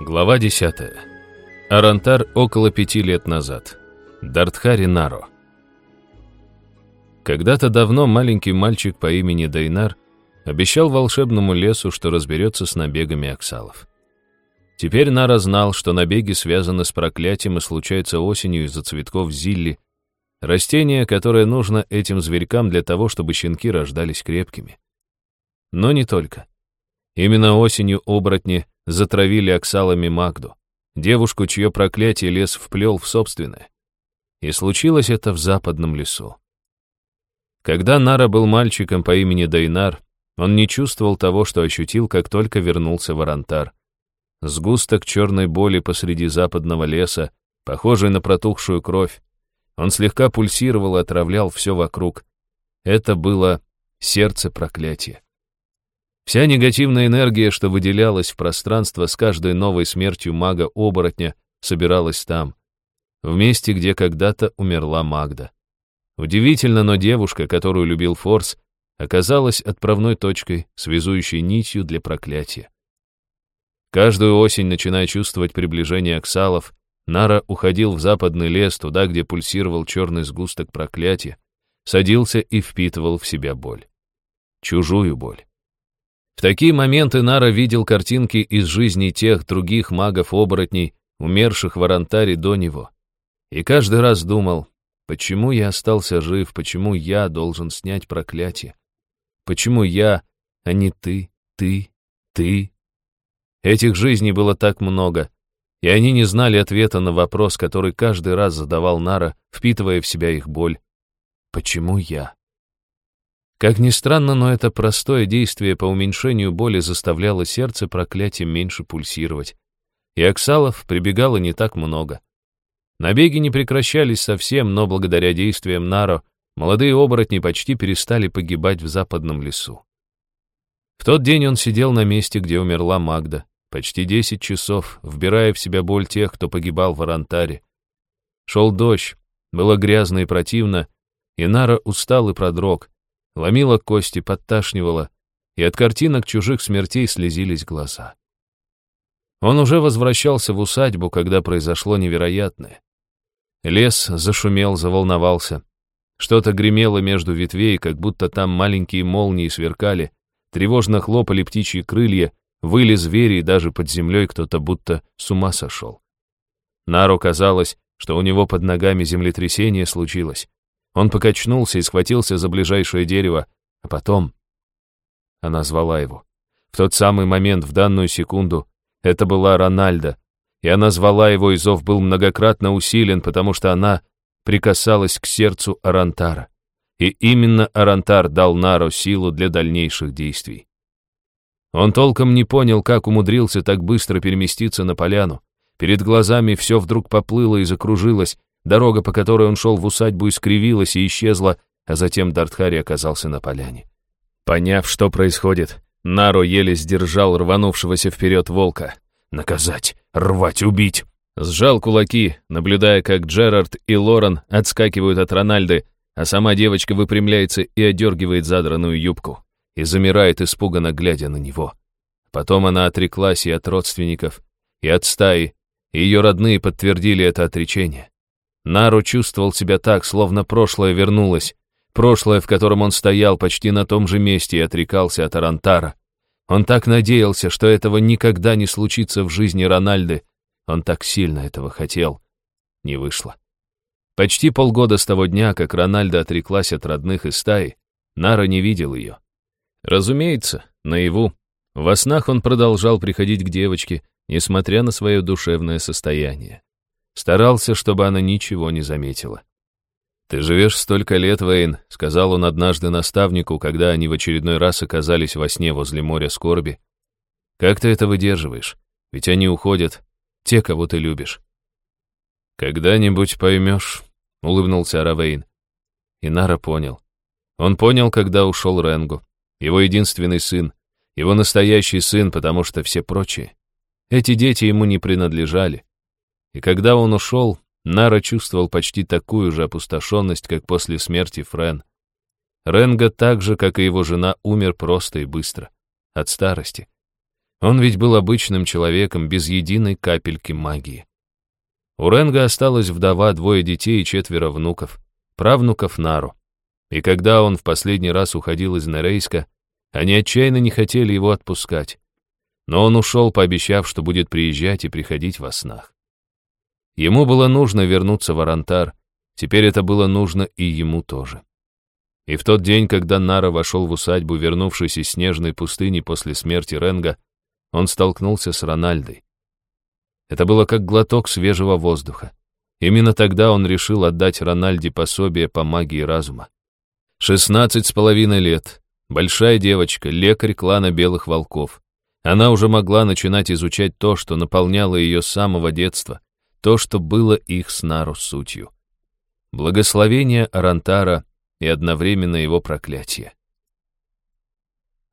Глава 10. Арантар около пяти лет назад. Дартхари Наро. Когда-то давно маленький мальчик по имени Дайнар обещал волшебному лесу, что разберется с набегами оксалов. Теперь Нара знал, что набеги связаны с проклятием и случаются осенью из-за цветков зилли, растения, которое нужно этим зверькам для того, чтобы щенки рождались крепкими. Но не только. Именно осенью оборотни затравили оксалами Магду, девушку, чье проклятие лес вплел в собственное. И случилось это в западном лесу. Когда Нара был мальчиком по имени Дайнар, он не чувствовал того, что ощутил, как только вернулся в Арантар. Сгусток черной боли посреди западного леса, похожий на протухшую кровь. Он слегка пульсировал и отравлял все вокруг. Это было сердце проклятия. Вся негативная энергия, что выделялась в пространство с каждой новой смертью мага-оборотня, собиралась там, в месте, где когда-то умерла Магда. Удивительно, но девушка, которую любил Форс, оказалась отправной точкой, связующей нитью для проклятия. Каждую осень, начиная чувствовать приближение оксалов, Нара уходил в западный лес, туда, где пульсировал черный сгусток проклятия, садился и впитывал в себя боль. Чужую боль. В такие моменты Нара видел картинки из жизни тех других магов-оборотней, умерших в Арантаре до него. И каждый раз думал, почему я остался жив, почему я должен снять проклятие? Почему я, а не ты, ты, ты? Этих жизней было так много, и они не знали ответа на вопрос, который каждый раз задавал Нара, впитывая в себя их боль. Почему я? Как ни странно, но это простое действие по уменьшению боли заставляло сердце проклятием меньше пульсировать. И Оксалов прибегало не так много. Набеги не прекращались совсем, но благодаря действиям Наро молодые оборотни почти перестали погибать в западном лесу. В тот день он сидел на месте, где умерла Магда, почти десять часов, вбирая в себя боль тех, кто погибал в Арантаре. Шел дождь, было грязно и противно, и Нара устал и продрог, ломила кости, подташнивала, и от картинок чужих смертей слезились глаза. Он уже возвращался в усадьбу, когда произошло невероятное. Лес зашумел, заволновался. Что-то гремело между ветвей, как будто там маленькие молнии сверкали, тревожно хлопали птичьи крылья, выли звери, и даже под землей кто-то будто с ума сошел. Нару казалось, что у него под ногами землетрясение случилось. Он покачнулся и схватился за ближайшее дерево, а потом... Она звала его. В тот самый момент, в данную секунду, это была Рональда, и она звала его, и зов был многократно усилен, потому что она прикасалась к сердцу Арантара. И именно Арантар дал Нару силу для дальнейших действий. Он толком не понял, как умудрился так быстро переместиться на поляну. Перед глазами все вдруг поплыло и закружилось, Дорога, по которой он шел в усадьбу, искривилась и исчезла, а затем Дартхари оказался на поляне. Поняв, что происходит, Наро еле сдержал рванувшегося вперед волка. «Наказать! Рвать! Убить!» Сжал кулаки, наблюдая, как Джерард и Лорен отскакивают от Рональды, а сама девочка выпрямляется и одергивает задранную юбку и замирает, испуганно глядя на него. Потом она отреклась и от родственников, и от стаи, и ее родные подтвердили это отречение. Нару чувствовал себя так, словно прошлое вернулось. Прошлое, в котором он стоял почти на том же месте и отрекался от Арантара. Он так надеялся, что этого никогда не случится в жизни Рональды. Он так сильно этого хотел. Не вышло. Почти полгода с того дня, как Рональда отреклась от родных и стаи, Нара не видел ее. Разумеется, наяву. Во снах он продолжал приходить к девочке, несмотря на свое душевное состояние. Старался, чтобы она ничего не заметила. «Ты живешь столько лет, Вейн», — сказал он однажды наставнику, когда они в очередной раз оказались во сне возле моря скорби. «Как ты это выдерживаешь? Ведь они уходят, те, кого ты любишь». «Когда-нибудь поймешь», — улыбнулся Аравейн. И Нара понял. Он понял, когда ушел Ренгу, его единственный сын, его настоящий сын, потому что все прочие. Эти дети ему не принадлежали. И когда он ушел, Нара чувствовал почти такую же опустошенность, как после смерти Френ. Ренга так же, как и его жена, умер просто и быстро. От старости. Он ведь был обычным человеком, без единой капельки магии. У Ренга осталась вдова, двое детей и четверо внуков, правнуков Нару. И когда он в последний раз уходил из Нерейска, они отчаянно не хотели его отпускать. Но он ушел, пообещав, что будет приезжать и приходить во снах. Ему было нужно вернуться в Арантар, теперь это было нужно и ему тоже. И в тот день, когда Нара вошел в усадьбу, вернувшись из снежной пустыни после смерти Ренга, он столкнулся с Рональдой. Это было как глоток свежего воздуха. Именно тогда он решил отдать Рональде пособие по магии разума. Шестнадцать с половиной лет, большая девочка, лекарь клана Белых Волков. Она уже могла начинать изучать то, что наполняло ее с самого детства, то, что было их с Нару сутью. Благословение Арантара и одновременно его проклятие.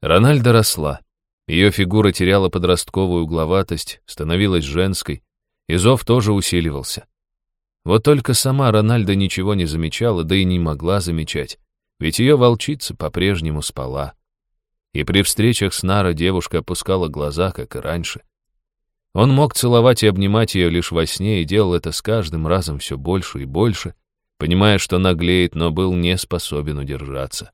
Рональда росла. Ее фигура теряла подростковую угловатость, становилась женской, и зов тоже усиливался. Вот только сама Рональда ничего не замечала, да и не могла замечать, ведь ее волчица по-прежнему спала. И при встречах с Нара девушка опускала глаза, как и раньше. Он мог целовать и обнимать ее лишь во сне и делал это с каждым разом все больше и больше, понимая, что наглеет, но был не способен удержаться.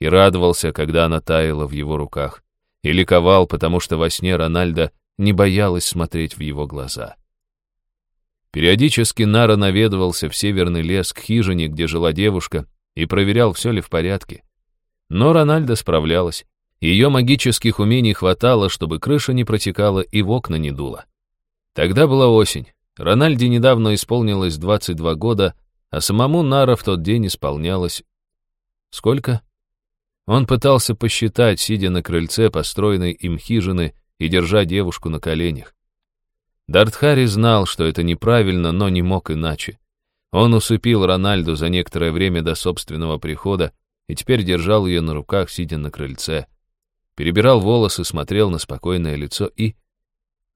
И радовался, когда она таяла в его руках, и ликовал, потому что во сне Рональда не боялась смотреть в его глаза. Периодически Нара наведывался в северный лес к хижине, где жила девушка, и проверял, все ли в порядке. Но Рональда справлялась. Ее магических умений хватало, чтобы крыша не протекала и в окна не дуло. Тогда была осень. Рональде недавно исполнилось 22 года, а самому Нара в тот день исполнялось... Сколько? Он пытался посчитать, сидя на крыльце построенной им хижины и держа девушку на коленях. Дартхари знал, что это неправильно, но не мог иначе. Он усыпил Рональду за некоторое время до собственного прихода и теперь держал ее на руках, сидя на крыльце. Перебирал волосы, смотрел на спокойное лицо и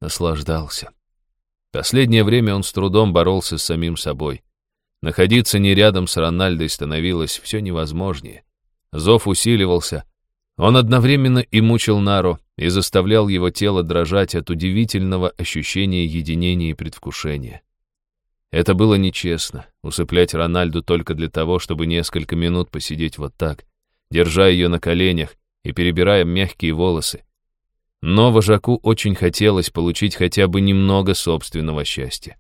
наслаждался. Последнее время он с трудом боролся с самим собой. Находиться не рядом с Рональдой становилось все невозможнее. Зов усиливался. Он одновременно и мучил Нару, и заставлял его тело дрожать от удивительного ощущения единения и предвкушения. Это было нечестно, усыплять Рональду только для того, чтобы несколько минут посидеть вот так, держа ее на коленях и перебирая мягкие волосы. Но вожаку очень хотелось получить хотя бы немного собственного счастья.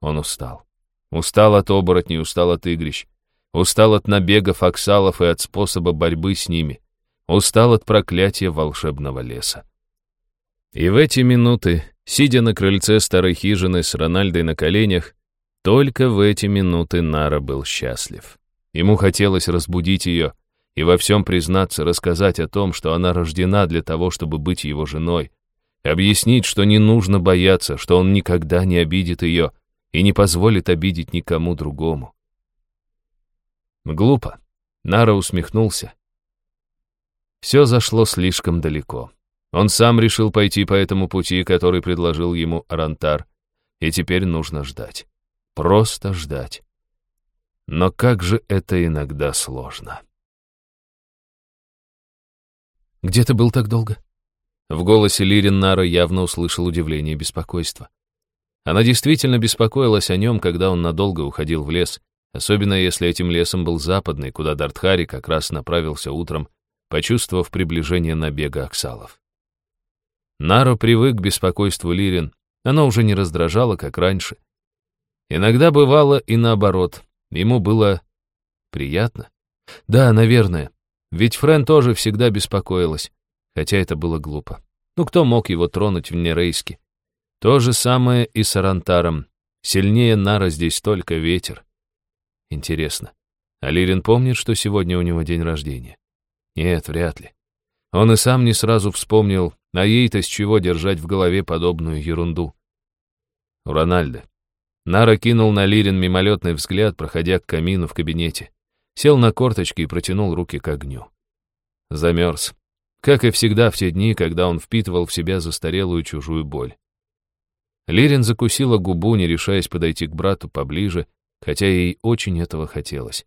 Он устал. Устал от оборотней, устал от игрищ. Устал от набегов оксалов и от способа борьбы с ними. Устал от проклятия волшебного леса. И в эти минуты, сидя на крыльце старой хижины с Рональдой на коленях, только в эти минуты Нара был счастлив. Ему хотелось разбудить ее и во всем признаться, рассказать о том, что она рождена для того, чтобы быть его женой, объяснить, что не нужно бояться, что он никогда не обидит ее и не позволит обидеть никому другому. Глупо. Нара усмехнулся. Все зашло слишком далеко. Он сам решил пойти по этому пути, который предложил ему Арантар, и теперь нужно ждать. Просто ждать. Но как же это иногда сложно. «Где ты был так долго?» В голосе Лирин Нара явно услышал удивление и беспокойство. Она действительно беспокоилась о нем, когда он надолго уходил в лес, особенно если этим лесом был западный, куда Дартхари как раз направился утром, почувствовав приближение набега оксалов. Наро привык к беспокойству Лирин, оно уже не раздражало, как раньше. Иногда бывало и наоборот, ему было приятно. Да, наверное, ведь Френ тоже всегда беспокоилась, хотя это было глупо. Ну кто мог его тронуть в Нерейске? То же самое и с Арантаром. Сильнее Нара здесь только ветер. Интересно, Алирин помнит, что сегодня у него день рождения? Нет, вряд ли. Он и сам не сразу вспомнил, а ей-то с чего держать в голове подобную ерунду. У Рональда. Нара кинул на Лирин мимолетный взгляд, проходя к камину в кабинете. Сел на корточки и протянул руки к огню. Замерз. Как и всегда в те дни, когда он впитывал в себя застарелую чужую боль. Лирин закусила губу, не решаясь подойти к брату поближе, хотя ей очень этого хотелось.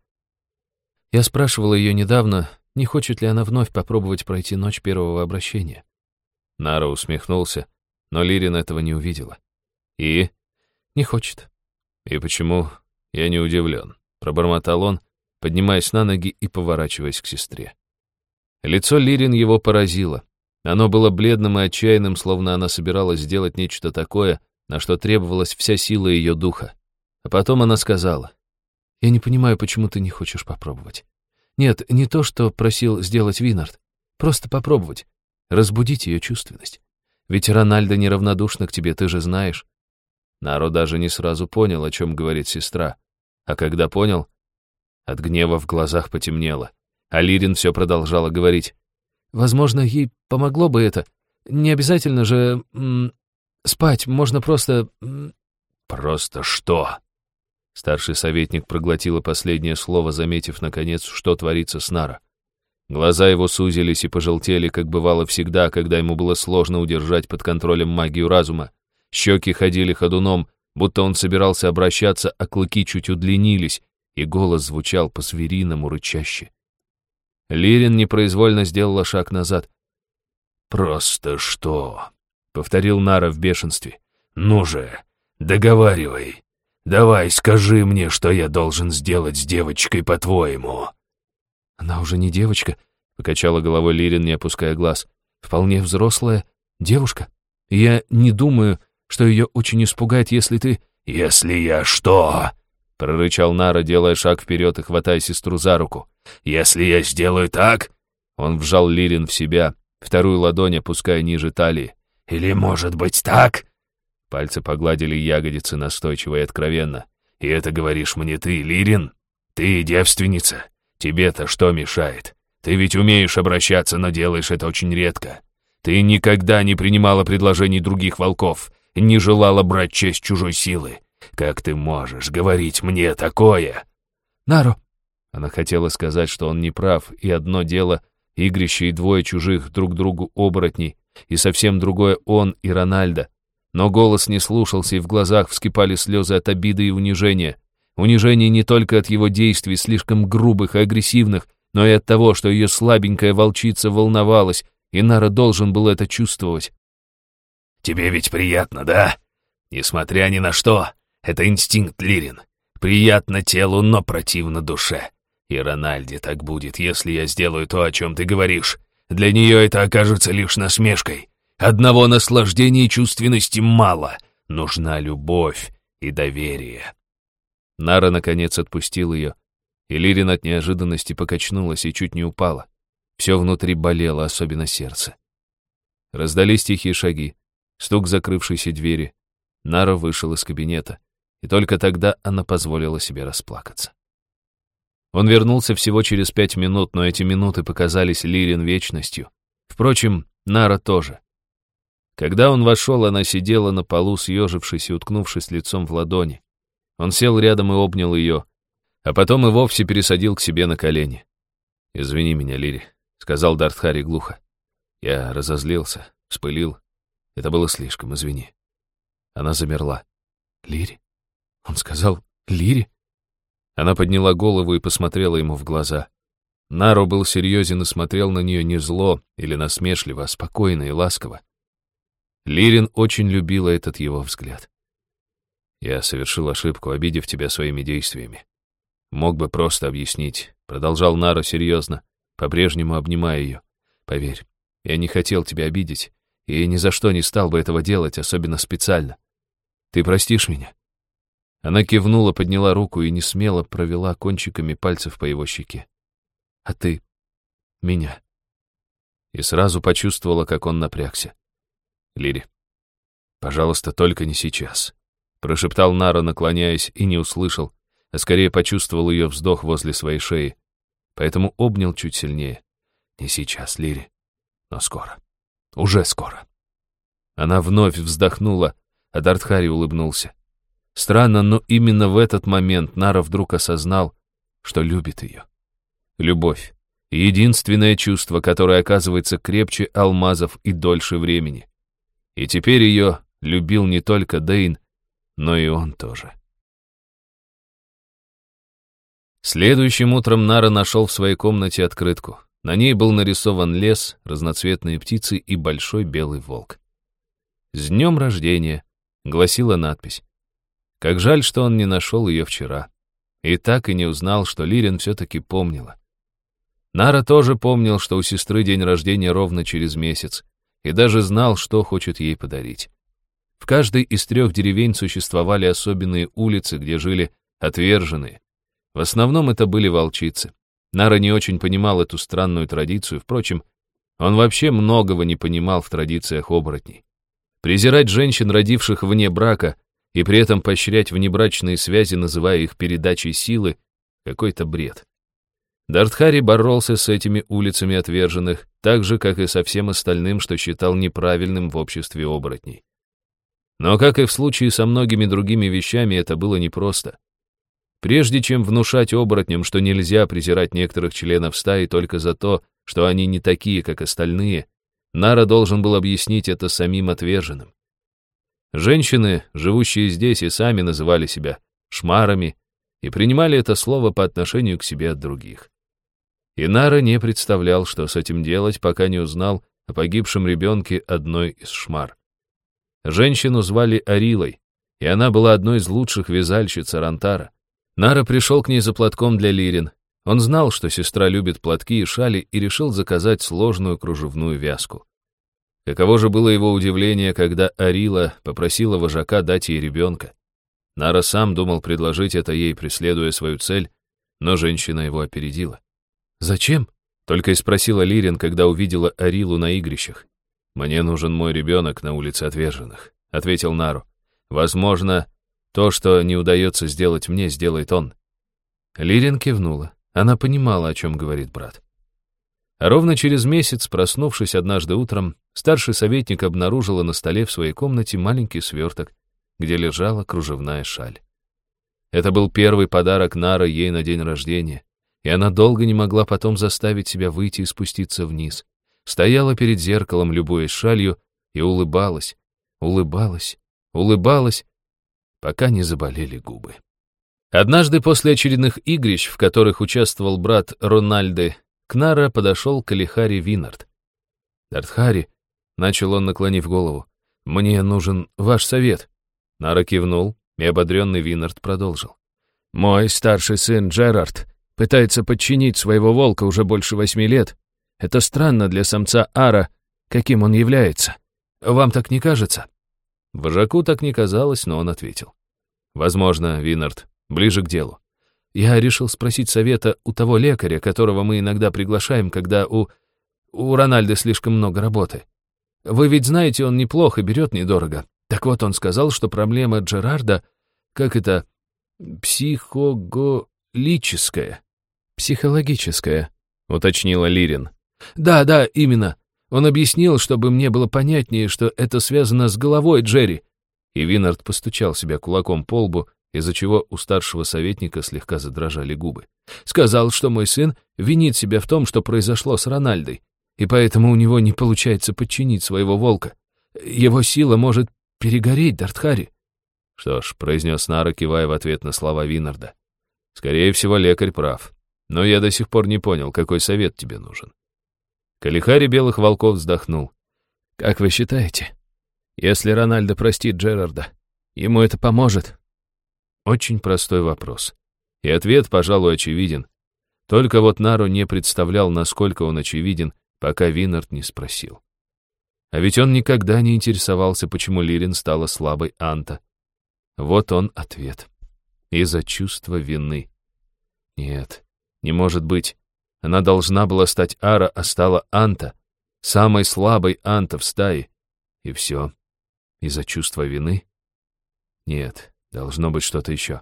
Я спрашивала ее недавно, не хочет ли она вновь попробовать пройти ночь первого обращения. Нара усмехнулся, но Лирин этого не увидела. «И?» «Не хочет». «И почему?» «Я не удивлен», — пробормотал он, поднимаясь на ноги и поворачиваясь к сестре. Лицо Лирин его поразило. Оно было бледным и отчаянным, словно она собиралась сделать нечто такое, на что требовалась вся сила ее духа. А потом она сказала, «Я не понимаю, почему ты не хочешь попробовать. Нет, не то, что просил сделать Винард. Просто попробовать. Разбудить ее чувственность. Ведь Рональдо неравнодушна к тебе, ты же знаешь». Наро даже не сразу понял, о чем говорит сестра. А когда понял, от гнева в глазах потемнело. А Лирин все продолжала говорить. «Возможно, ей помогло бы это. Не обязательно же... спать, можно просто...» «Просто что?» Старший советник проглотила последнее слово, заметив, наконец, что творится с Нара. Глаза его сузились и пожелтели, как бывало всегда, когда ему было сложно удержать под контролем магию разума. Щеки ходили ходуном, будто он собирался обращаться, а клыки чуть удлинились, и голос звучал по-звериному рычаще. Лирин непроизвольно сделала шаг назад. «Просто что?» — повторил Нара в бешенстве. «Ну же, договаривай!» Давай, скажи мне, что я должен сделать с девочкой, по-твоему?» «Она уже не девочка», — покачала головой Лирин, не опуская глаз. «Вполне взрослая девушка. Я не думаю, что ее очень испугает, если ты...» «Если я что?» — прорычал Нара, делая шаг вперед и хватая сестру за руку. «Если я сделаю так...» Он вжал Лирин в себя, вторую ладонь опуская ниже талии. «Или, может быть, так?» Пальцы погладили ягодицы настойчиво и откровенно. «И это говоришь мне ты, Лирин? Ты девственница? Тебе-то что мешает? Ты ведь умеешь обращаться, но делаешь это очень редко. Ты никогда не принимала предложений других волков, не желала брать честь чужой силы. Как ты можешь говорить мне такое?» «Наро!» Она хотела сказать, что он не прав, и одно дело — игрище и двое чужих друг другу оборотней, и совсем другое он и Рональдо. Но голос не слушался, и в глазах вскипали слезы от обиды и унижения. Унижение не только от его действий, слишком грубых и агрессивных, но и от того, что ее слабенькая волчица волновалась, и Нара должен был это чувствовать. «Тебе ведь приятно, да? Несмотря ни на что, это инстинкт Лирин. Приятно телу, но противно душе. И Рональде так будет, если я сделаю то, о чем ты говоришь. Для нее это окажется лишь насмешкой. Одного наслаждения и чувственности мало. Нужна любовь и доверие. Нара, наконец, отпустил ее, и Лирин от неожиданности покачнулась и чуть не упала. Все внутри болело, особенно сердце. Раздались тихие шаги, стук закрывшейся двери. Нара вышел из кабинета, и только тогда она позволила себе расплакаться. Он вернулся всего через пять минут, но эти минуты показались Лирин вечностью. Впрочем, Нара тоже. Когда он вошел, она сидела на полу, съежившись и уткнувшись лицом в ладони. Он сел рядом и обнял ее, а потом и вовсе пересадил к себе на колени. «Извини меня, Лири», — сказал Дартхари глухо. Я разозлился, вспылил. Это было слишком, извини. Она замерла. «Лири?» Он сказал «Лири?» Она подняла голову и посмотрела ему в глаза. Наро был серьезен и смотрел на нее не зло или насмешливо, а спокойно и ласково. Лирин очень любила этот его взгляд. «Я совершил ошибку, обидев тебя своими действиями. Мог бы просто объяснить», — продолжал Нара серьезно, по-прежнему обнимая ее. «Поверь, я не хотел тебя обидеть, и ни за что не стал бы этого делать, особенно специально. Ты простишь меня?» Она кивнула, подняла руку и не смело провела кончиками пальцев по его щеке. «А ты? Меня?» И сразу почувствовала, как он напрягся. Лири, пожалуйста, только не сейчас», — прошептал Нара, наклоняясь, и не услышал, а скорее почувствовал ее вздох возле своей шеи, поэтому обнял чуть сильнее. «Не сейчас, Лири, но скоро. Уже скоро». Она вновь вздохнула, а Дартхари улыбнулся. Странно, но именно в этот момент Нара вдруг осознал, что любит ее. Любовь — единственное чувство, которое оказывается крепче алмазов и дольше времени. И теперь ее любил не только Дейн, но и он тоже. Следующим утром Нара нашел в своей комнате открытку. На ней был нарисован лес, разноцветные птицы и большой белый волк. «С днем рождения!» — гласила надпись. Как жаль, что он не нашел ее вчера. И так и не узнал, что Лирин все-таки помнила. Нара тоже помнил, что у сестры день рождения ровно через месяц, и даже знал, что хочет ей подарить. В каждой из трех деревень существовали особенные улицы, где жили отверженные. В основном это были волчицы. Нара не очень понимал эту странную традицию, впрочем, он вообще многого не понимал в традициях оборотней. Презирать женщин, родивших вне брака, и при этом поощрять внебрачные связи, называя их передачей силы, какой-то бред. Дартхари боролся с этими улицами отверженных, так же, как и со всем остальным, что считал неправильным в обществе оборотней. Но, как и в случае со многими другими вещами, это было непросто. Прежде чем внушать оборотням, что нельзя презирать некоторых членов стаи только за то, что они не такие, как остальные, Нара должен был объяснить это самим отверженным. Женщины, живущие здесь, и сами называли себя шмарами и принимали это слово по отношению к себе от других. И Нара не представлял, что с этим делать, пока не узнал о погибшем ребенке одной из шмар. Женщину звали Арилой, и она была одной из лучших вязальщиц Арантара. Нара пришел к ней за платком для Лирин. Он знал, что сестра любит платки и шали, и решил заказать сложную кружевную вязку. Каково же было его удивление, когда Арила попросила вожака дать ей ребенка. Нара сам думал предложить это ей, преследуя свою цель, но женщина его опередила. «Зачем?» — только и спросила Лирин, когда увидела Арилу на игрищах. «Мне нужен мой ребенок на улице отверженных», — ответил Нару. «Возможно, то, что не удается сделать мне, сделает он. Лирин кивнула. Она понимала, о чем говорит брат. А ровно через месяц, проснувшись однажды утром, старший советник обнаружила на столе в своей комнате маленький сверток, где лежала кружевная шаль. Это был первый подарок Нара ей на день рождения, и она долго не могла потом заставить себя выйти и спуститься вниз. Стояла перед зеркалом, любуясь шалью, и улыбалась, улыбалась, улыбалась, пока не заболели губы. Однажды после очередных игрищ, в которых участвовал брат Рональды, к Нара подошел Калихари Винард. «Дартхари», — начал он, наклонив голову, — «мне нужен ваш совет». Нара кивнул, и ободренный Винард продолжил. «Мой старший сын Джерард пытается подчинить своего волка уже больше восьми лет. Это странно для самца Ара, каким он является. Вам так не кажется?» Вожаку так не казалось, но он ответил. «Возможно, Винард, ближе к делу. Я решил спросить совета у того лекаря, которого мы иногда приглашаем, когда у... у Рональда слишком много работы. Вы ведь знаете, он неплохо берет недорого. Так вот, он сказал, что проблема Джерарда, как это, психоголическая. Психологическая, уточнила Лирин. Да, да, именно. Он объяснил, чтобы мне было понятнее, что это связано с головой Джерри. И Винард постучал себя кулаком по лбу, из-за чего у старшего советника слегка задрожали губы. Сказал, что мой сын винит себя в том, что произошло с Рональдой, и поэтому у него не получается подчинить своего волка. Его сила может перегореть, Дартхари. Что ж, произнес Нара, кивая в ответ на слова Винарда. Скорее всего, лекарь прав. Но я до сих пор не понял, какой совет тебе нужен. Калихари Белых Волков вздохнул. «Как вы считаете, если Рональдо простит Джерарда, ему это поможет?» Очень простой вопрос. И ответ, пожалуй, очевиден. Только вот Нару не представлял, насколько он очевиден, пока Винард не спросил. А ведь он никогда не интересовался, почему Лирин стала слабой Анта. Вот он ответ. Из-за чувства вины. Нет, не может быть. Она должна была стать Ара, а стала Анта, самой слабой Анта в стае. И все. Из-за чувства вины? Нет, должно быть что-то еще.